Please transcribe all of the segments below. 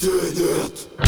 Saturn Tenet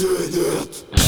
Do it!